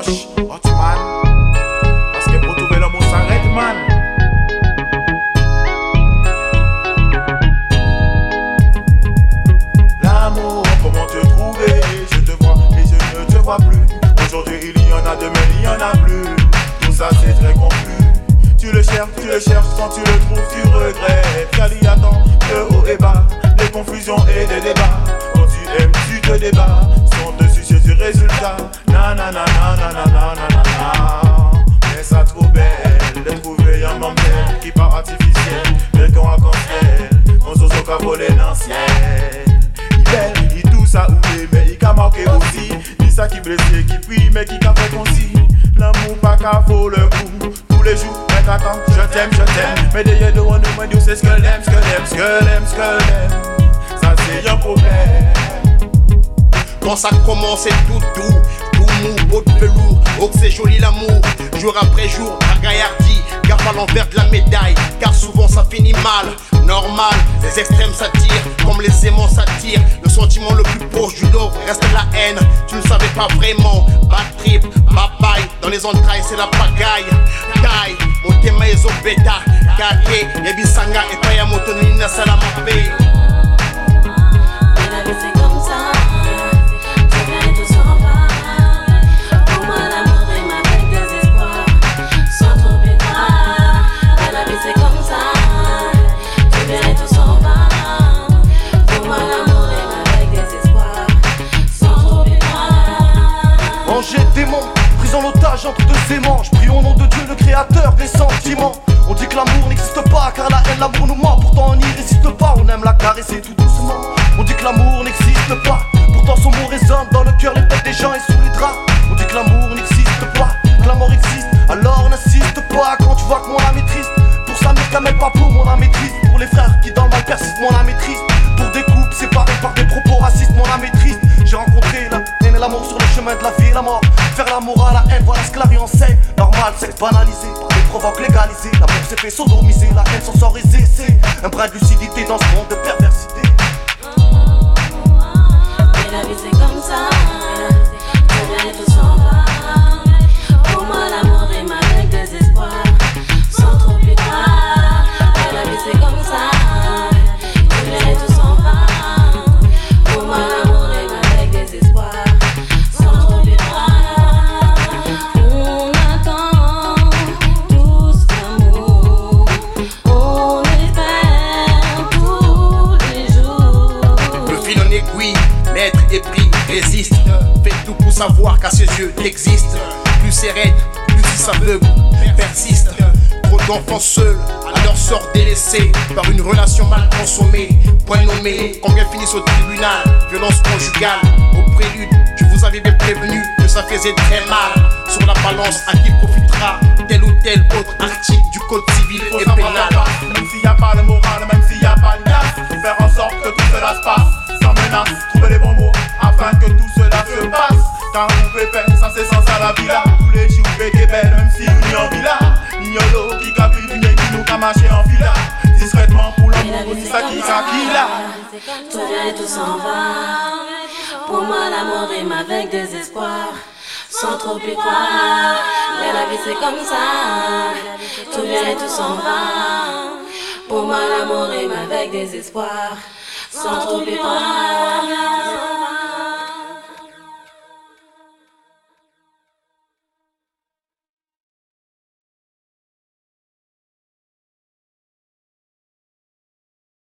poche, anti-man. Parce que pour trouver l'homme, on s'arrête, man. L'amour, comment te trouver? Je te vois et je ne te vois plus. Aujourd'hui, il y en a, demain, il y en a plus. Tout ça, c'est très confus. Tu le cherches, tu le cherches, quand tu le trouves, tu regrettes. Car il y a tant de hauts et bas, des confusions et des débats. Quand tu aimes, tu te débats résultats. Nanana, nanana, nanana, Mais ça trop belle de trouver un mamelle qui part artificiel. Mais qu'on raconte on se soca volé dans le ciel. Belle, il tout ça oué, mais il a marqué aussi. Ni ça qui blessé, qui puis, mais qui qu'a fait concis. L'amour pas qu'à vaut le coup. Tous les jours, mais t'attends, je t'aime, je t'aime. Mais d'ailleurs, de on nous, moi, c'est ce que l'aime, ce que l'aime, ce que l'aime, ce que l'aime. Ça, c'est un problème. Ça commence, c'est tout doux, tout mou, beau de. Oh, que c'est joli l'amour, jour après jour, la gaillardie. Garde à l'envers de la médaille, car souvent ça finit mal. Normal, les extrêmes s'attirent, comme les aimants s'attirent. Le sentiment le plus proche du love reste la haine. Tu ne savais pas vraiment, bad trip, bye Dans les entrailles, c'est la pagaille. Taille, mon thème est au bêta. Kake, yebisanga, et kaya motonina salamape. Entre deux aimants. Je prie au nom de Dieu, le créateur des sentiments. On dit que l'amour n'existe pas, car la haine, l'amour nous ment. Pourtant on n'y résiste pas, on aime la caresser tout doucement. On dit que l'amour n'existe pas, pourtant son mot résonne dans le cœur, les têtes des gens et sous les draps. On dit que l'amour n'existe pas, que la mort existe, alors n'insiste pas quand tu vois que mon âme est triste. Pour mère, t'amènes pas pour mon âme est triste. Pour les frères qui dans le mal persistent, mon âme est triste. La voilà ce que la vie enseigne. Normal, c'est banalisé, par des provoques légalisés. L'amour s'est fait sodomiser, la haine s'en sort aisée. C'est un brin de lucidité dans ce monde de perversité. Aiguille, maître et pris, résiste. Fais tout pour savoir qu'à ses yeux t'existes. Plus c'est raide, plus il s'aveugle, persiste. Trop d'enfants seuls, à leur sort délaissés par une relation mal consommée. Point nommé, combien finissent au tribunal? Violence conjugale, au prélude, je vous avais bien prévenu que ça faisait très mal. Sur la balance, à qui profitera tel ou tel autre article du code civil et pénal? Même s'il n'y a pas le moral, même s'il n'y a pas de gaz Faire en sorte que tout cela se passe Trouver les bons mots Afin que tout cela se passe. Car vous pouvez faire ça c'est sans à la villa. Tous les jours pété belle même si nous en villa. Nignolo qui capit du nez qui nous a marché en fila Discrètement pour l'amour, c'est ça qui ça, a qui là tout vient et tout s'en va. Pour moi l'amour rime avec désespoir, sans trop y croire. Mais la vie c'est comme ça, tout vient et tout s'en va. Pour moi l'amour rime avec désespoir, sans trop lui.